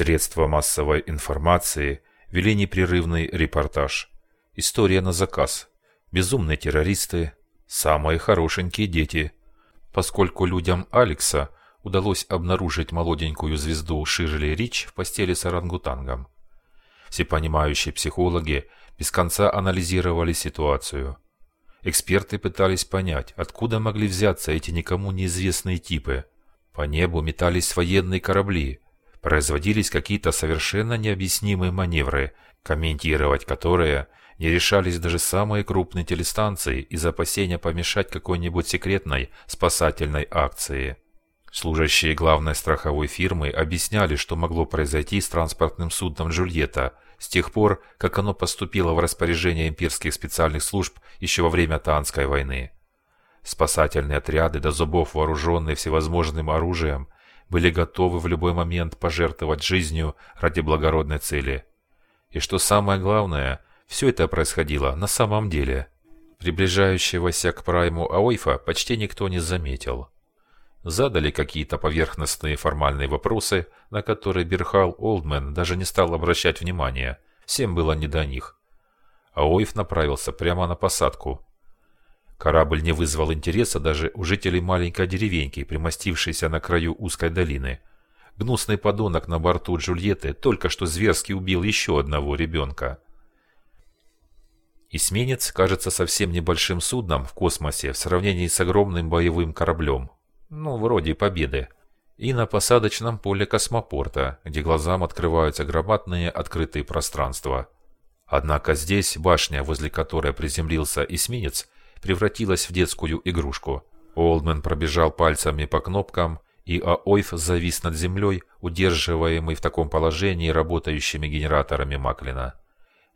Средства массовой информации вели непрерывный репортаж. История на заказ. Безумные террористы. Самые хорошенькие дети. Поскольку людям Алекса удалось обнаружить молоденькую звезду Ширли Рич в постели с орангутангом. Всепонимающие психологи без конца анализировали ситуацию. Эксперты пытались понять, откуда могли взяться эти никому неизвестные типы. По небу метались военные корабли, производились какие-то совершенно необъяснимые маневры, комментировать которые не решались даже самые крупные телестанции из опасения помешать какой-нибудь секретной спасательной акции. Служащие главной страховой фирмы объясняли, что могло произойти с транспортным судном «Джульетта» с тех пор, как оно поступило в распоряжение имперских специальных служб еще во время Таанской войны. Спасательные отряды до зубов, вооруженные всевозможным оружием, были готовы в любой момент пожертвовать жизнью ради благородной цели. И что самое главное, все это происходило на самом деле. Приближающегося к прайму Аойфа почти никто не заметил. Задали какие-то поверхностные формальные вопросы, на которые Берхал Олдмен даже не стал обращать внимания. Всем было не до них. Аойф направился прямо на посадку. Корабль не вызвал интереса даже у жителей маленькой деревеньки, примостившейся на краю узкой долины. Гнусный подонок на борту Джульетты только что зверски убил еще одного ребенка. Эсминец кажется совсем небольшим судном в космосе в сравнении с огромным боевым кораблем. Ну, вроде Победы. И на посадочном поле космопорта, где глазам открываются громадные открытые пространства. Однако здесь башня, возле которой приземлился эсминец, превратилась в детскую игрушку. Олдмен пробежал пальцами по кнопкам, и Аойф завис над землей, удерживаемый в таком положении работающими генераторами Маклина.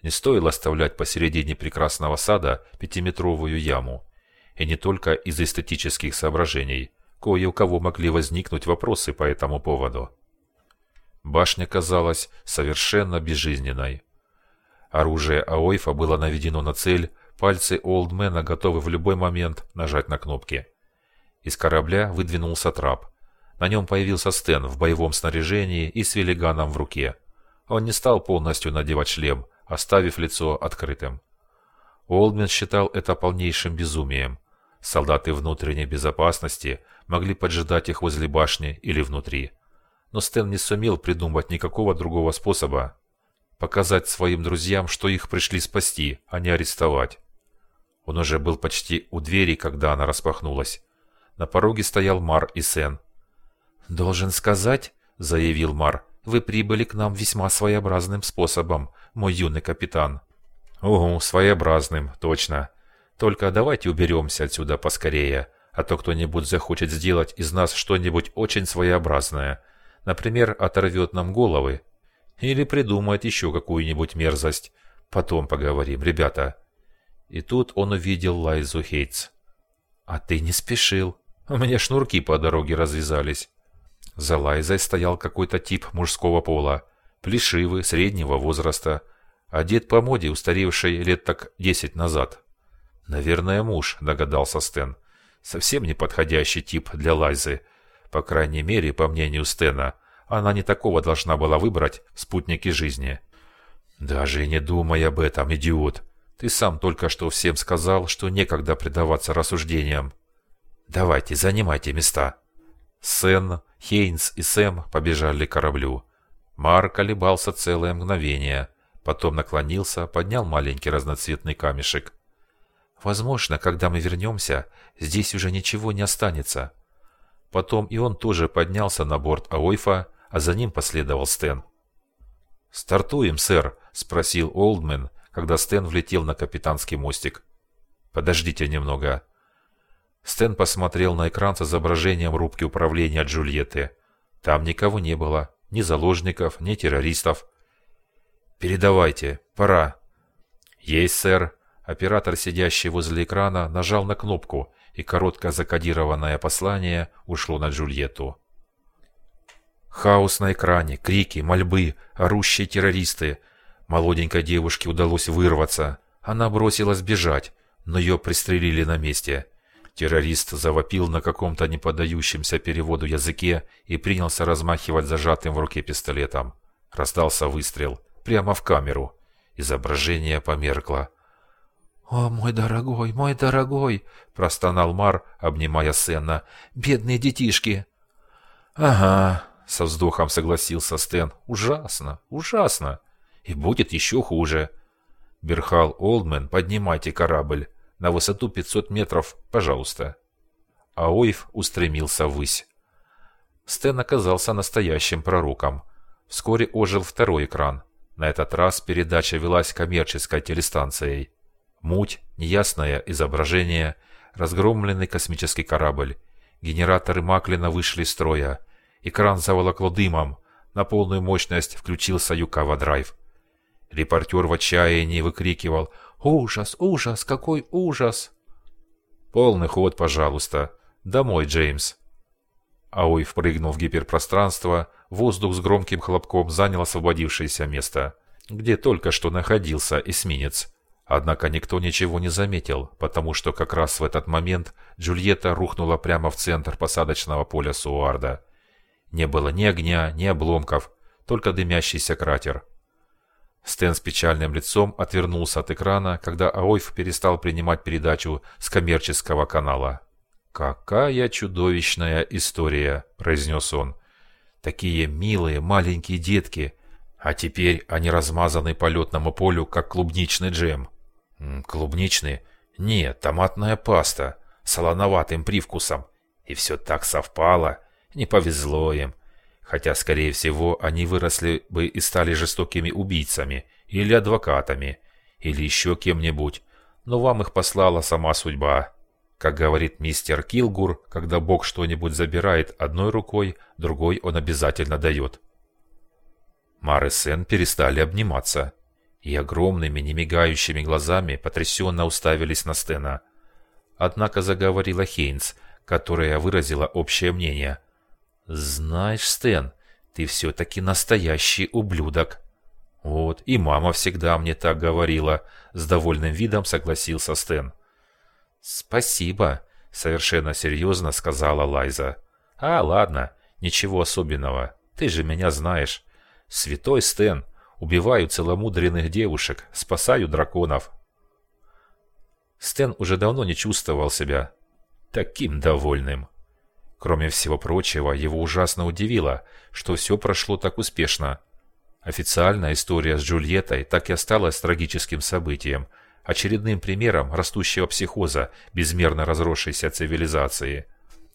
Не стоило оставлять посередине прекрасного сада пятиметровую яму. И не только из эстетических соображений. Кое у кого могли возникнуть вопросы по этому поводу. Башня казалась совершенно безжизненной. Оружие Аойфа было наведено на цель, Пальцы Олдмена готовы в любой момент нажать на кнопки. Из корабля выдвинулся трап. На нем появился Стэн в боевом снаряжении и с велиганом в руке. Он не стал полностью надевать шлем, оставив лицо открытым. Олдмен считал это полнейшим безумием. Солдаты внутренней безопасности могли поджидать их возле башни или внутри. Но Стэн не сумел придумать никакого другого способа показать своим друзьям, что их пришли спасти, а не арестовать. Он уже был почти у двери, когда она распахнулась. На пороге стоял Мар и Сен. «Должен сказать», — заявил Мар, — «вы прибыли к нам весьма своеобразным способом, мой юный капитан». «Угу, своеобразным, точно. Только давайте уберемся отсюда поскорее, а то кто-нибудь захочет сделать из нас что-нибудь очень своеобразное. Например, оторвет нам головы. Или придумает еще какую-нибудь мерзость. Потом поговорим, ребята». И тут он увидел Лайзу Хейтс. «А ты не спешил. У меня шнурки по дороге развязались». За Лайзой стоял какой-то тип мужского пола, плешивый, среднего возраста, одет по моде, устаревшей лет так десять назад. «Наверное, муж», — догадался Стэн. «Совсем не подходящий тип для Лайзы. По крайней мере, по мнению Стэна, она не такого должна была выбрать в спутнике жизни». «Даже и не думай об этом, идиот», ты сам только что всем сказал, что некогда предаваться рассуждениям. Давайте, занимайте места. Сен, Хейнс и Сэм побежали к кораблю. Мар колебался целое мгновение, потом наклонился, поднял маленький разноцветный камешек. Возможно, когда мы вернемся, здесь уже ничего не останется. Потом и он тоже поднялся на борт Аойфа, а за ним последовал Стэн. «Стартуем, сэр?» – спросил Олдмен, когда Стэн влетел на капитанский мостик. «Подождите немного». Стэн посмотрел на экран с изображением рубки управления Джульетты. Там никого не было, ни заложников, ни террористов. «Передавайте, пора». «Есть, сэр». Оператор, сидящий возле экрана, нажал на кнопку, и короткое закодированное послание ушло на Джульетту. Хаос на экране, крики, мольбы, орущие террористы – Молоденькой девушке удалось вырваться. Она бросилась бежать, но ее пристрелили на месте. Террорист завопил на каком-то неподдающемся переводу языке и принялся размахивать зажатым в руке пистолетом. Раздался выстрел. Прямо в камеру. Изображение померкло. «О, мой дорогой, мой дорогой!» – простонал Мар, обнимая Сена. «Бедные детишки!» «Ага», – со вздохом согласился Стэн. «Ужасно, ужасно! И будет еще хуже!» «Берхал Олдмен, поднимайте корабль. На высоту 500 метров, пожалуйста». Аоев устремился ввысь. Стэн оказался настоящим пророком. Вскоре ожил второй экран. На этот раз передача велась коммерческой телестанцией. Муть, неясное изображение, разгромленный космический корабль. Генераторы Маклина вышли из строя. Экран заволокло дымом. На полную мощность включился Юкава-драйв. Репортер в отчаянии выкрикивал «Ужас! Ужас! Какой ужас!» «Полный ход, пожалуйста. Домой, Джеймс!» Аой впрыгнул в гиперпространство, воздух с громким хлопком занял освободившееся место, где только что находился эсминец. Однако никто ничего не заметил, потому что как раз в этот момент Джульетта рухнула прямо в центр посадочного поля Суарда. Не было ни огня, ни обломков, только дымящийся кратер. Стэн с печальным лицом отвернулся от экрана, когда Аойф перестал принимать передачу с коммерческого канала. «Какая чудовищная история!» – произнес он. «Такие милые маленькие детки, а теперь они размазаны по летному полю, как клубничный джем». «Клубничный? Нет, томатная паста, солоноватым привкусом. И все так совпало, не повезло им. Хотя, скорее всего, они выросли бы и стали жестокими убийцами, или адвокатами, или еще кем-нибудь, но вам их послала сама судьба». Как говорит мистер Килгур, когда Бог что-нибудь забирает одной рукой, другой он обязательно дает. Мар и Сен перестали обниматься и огромными, немигающими глазами потрясенно уставились на Стена. Однако заговорила Хейнс, которая выразила общее мнение. «Знаешь, Стэн, ты все-таки настоящий ублюдок». «Вот, и мама всегда мне так говорила», — с довольным видом согласился Стэн. «Спасибо», — совершенно серьезно сказала Лайза. «А, ладно, ничего особенного. Ты же меня знаешь. Святой Стэн, убиваю целомудренных девушек, спасаю драконов». Стэн уже давно не чувствовал себя таким довольным. Кроме всего прочего, его ужасно удивило, что все прошло так успешно. Официальная история с Джульеттой так и осталась трагическим событием – очередным примером растущего психоза безмерно разросшейся цивилизации.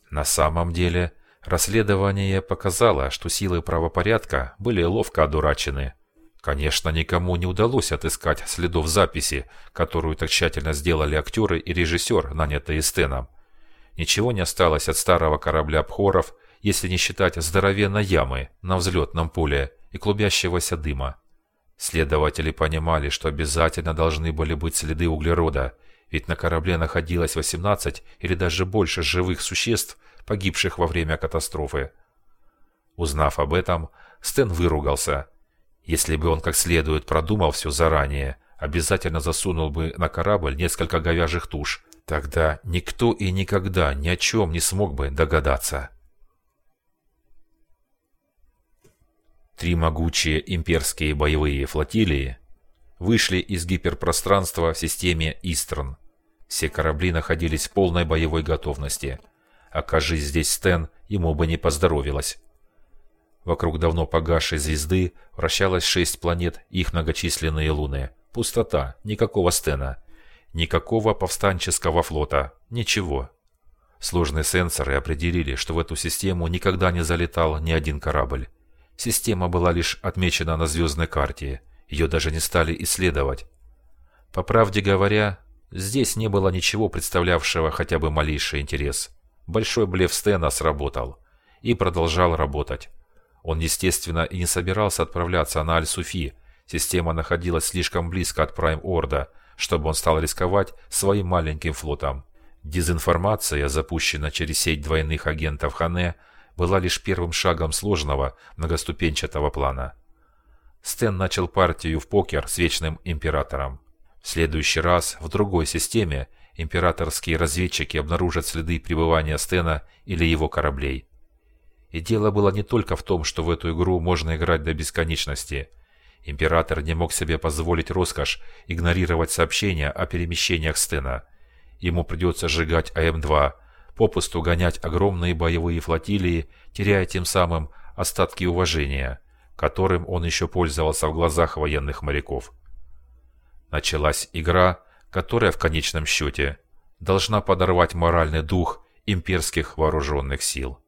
На самом деле, расследование показало, что силы правопорядка были ловко одурачены. Конечно, никому не удалось отыскать следов записи, которую так тщательно сделали актеры и режиссер, нанятые Стеном. Ничего не осталось от старого корабля Пхоров, если не считать здоровенной ямы на взлетном поле и клубящегося дыма. Следователи понимали, что обязательно должны были быть следы углерода, ведь на корабле находилось 18 или даже больше живых существ, погибших во время катастрофы. Узнав об этом, Стэн выругался. Если бы он как следует продумал все заранее, обязательно засунул бы на корабль несколько говяжьих туш. Тогда никто и никогда ни о чем не смог бы догадаться. Три могучие имперские боевые флотилии вышли из гиперпространства в системе Истрон. Все корабли находились в полной боевой готовности. Окажись здесь Стен, ему бы не поздоровилось. Вокруг давно погасшей звезды вращалось шесть планет и их многочисленные луны. Пустота, никакого Стена, никакого повстанческого флота, ничего. Сложные сенсоры определили, что в эту систему никогда не залетал ни один корабль. Система была лишь отмечена на звездной карте, ее даже не стали исследовать. По правде говоря, здесь не было ничего представлявшего хотя бы малейший интерес. Большой блеф Стена сработал. И продолжал работать. Он, естественно, и не собирался отправляться на Аль-Суфи. Система находилась слишком близко от Прайм-Орда, чтобы он стал рисковать своим маленьким флотом. Дезинформация, запущенная через сеть двойных агентов Хане, была лишь первым шагом сложного многоступенчатого плана. Стэн начал партию в покер с Вечным Императором. В следующий раз в другой системе императорские разведчики обнаружат следы пребывания Стена или его кораблей. И дело было не только в том, что в эту игру можно играть до бесконечности. Император не мог себе позволить роскошь игнорировать сообщения о перемещениях Стена. Ему придется сжигать АМ-2, попусту гонять огромные боевые флотилии, теряя тем самым остатки уважения, которым он еще пользовался в глазах военных моряков. Началась игра, которая в конечном счете должна подорвать моральный дух имперских вооруженных сил.